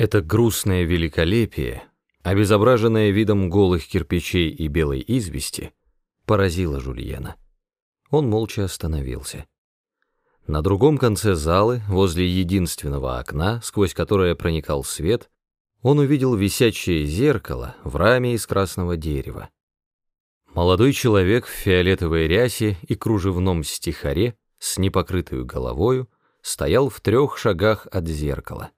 Это грустное великолепие, обезображенное видом голых кирпичей и белой извести, поразило Жульена. Он молча остановился. На другом конце залы, возле единственного окна, сквозь которое проникал свет, он увидел висячее зеркало в раме из красного дерева. Молодой человек в фиолетовой рясе и кружевном стихаре с непокрытой головою стоял в трех шагах от зеркала.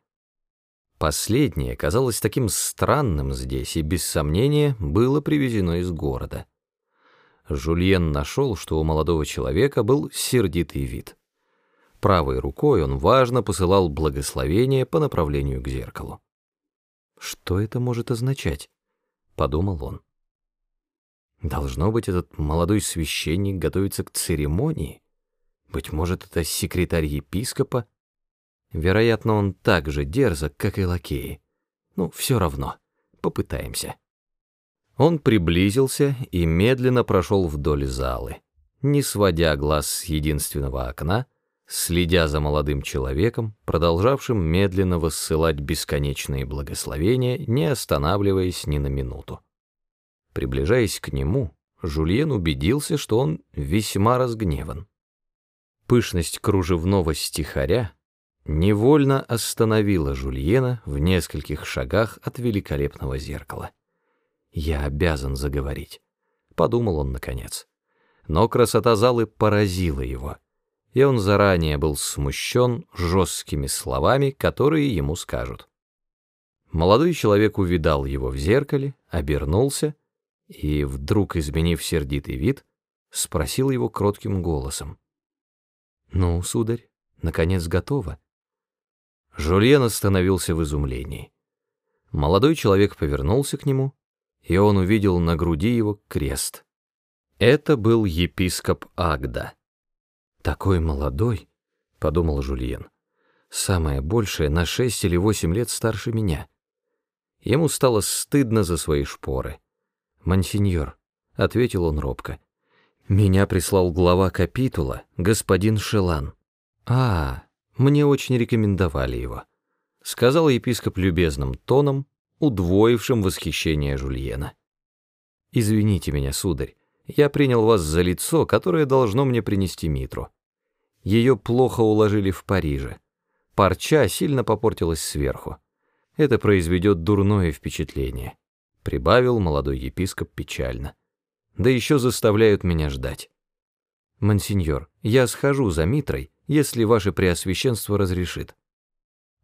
Последнее казалось таким странным здесь и, без сомнения, было привезено из города. Жульен нашел, что у молодого человека был сердитый вид. Правой рукой он важно посылал благословение по направлению к зеркалу. «Что это может означать?» — подумал он. «Должно быть, этот молодой священник готовится к церемонии. Быть может, это секретарь епископа Вероятно, он так же дерзок, как и лакеи. Ну, все равно. Попытаемся. Он приблизился и медленно прошел вдоль залы, не сводя глаз с единственного окна, следя за молодым человеком, продолжавшим медленно воссылать бесконечные благословения, не останавливаясь ни на минуту. Приближаясь к нему, Жульен убедился, что он весьма разгневан. Пышность кружевного стихаря невольно остановила Жульена в нескольких шагах от великолепного зеркала. «Я обязан заговорить», — подумал он наконец. Но красота залы поразила его, и он заранее был смущен жесткими словами, которые ему скажут. Молодой человек увидал его в зеркале, обернулся и, вдруг изменив сердитый вид, спросил его кротким голосом. «Ну, сударь, наконец готово?» Жульен остановился в изумлении. Молодой человек повернулся к нему, и он увидел на груди его крест. Это был епископ Агда. «Такой молодой», — подумал Жульен, — «самое большее на шесть или восемь лет старше меня». Ему стало стыдно за свои шпоры. «Монсеньор», — ответил он робко, — «меня прислал глава капитула, господин Шелан». «А, мне очень рекомендовали его», — сказал епископ любезным тоном, удвоившим восхищение Жульена. «Извините меня, сударь, я принял вас за лицо, которое должно мне принести Митру. Ее плохо уложили в Париже. Парча сильно попортилась сверху. Это произведет дурное впечатление», — прибавил молодой епископ печально. «Да еще заставляют меня ждать. Монсеньор, я схожу за Митрой, если ваше преосвященство разрешит».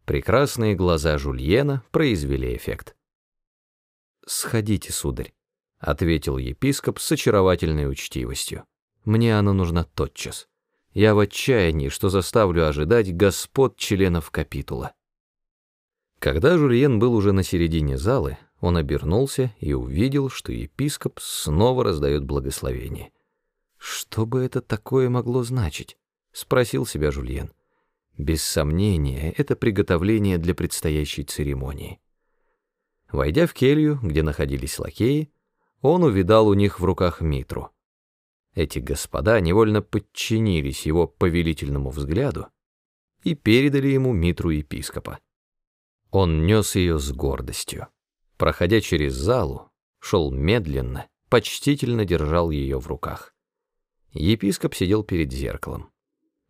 Прекрасные глаза Жульена произвели эффект. «Сходите, сударь», — ответил епископ с очаровательной учтивостью. «Мне она нужна тотчас. Я в отчаянии, что заставлю ожидать господ членов капитула». Когда Жульен был уже на середине залы, он обернулся и увидел, что епископ снова раздает благословение. Что бы это такое могло значить? Спросил себя Жульен. Без сомнения, это приготовление для предстоящей церемонии. Войдя в келью, где находились лакеи, он увидал у них в руках митру. Эти господа невольно подчинились его повелительному взгляду и передали ему митру епископа. Он нес ее с гордостью. Проходя через залу, шел медленно, почтительно держал ее в руках. Епископ сидел перед зеркалом.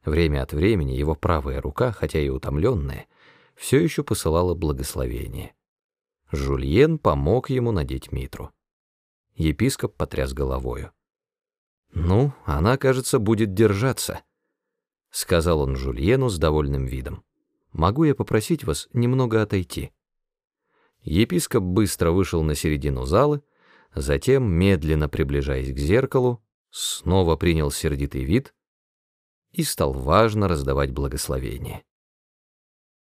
Время от времени его правая рука, хотя и утомленная, все еще посылала благословение. Жульен помог ему надеть митру. Епископ потряс головою. «Ну, она, кажется, будет держаться», — сказал он Жульену с довольным видом. «Могу я попросить вас немного отойти?» Епископ быстро вышел на середину залы, затем, медленно приближаясь к зеркалу, снова принял сердитый вид — и стал важно раздавать благословение.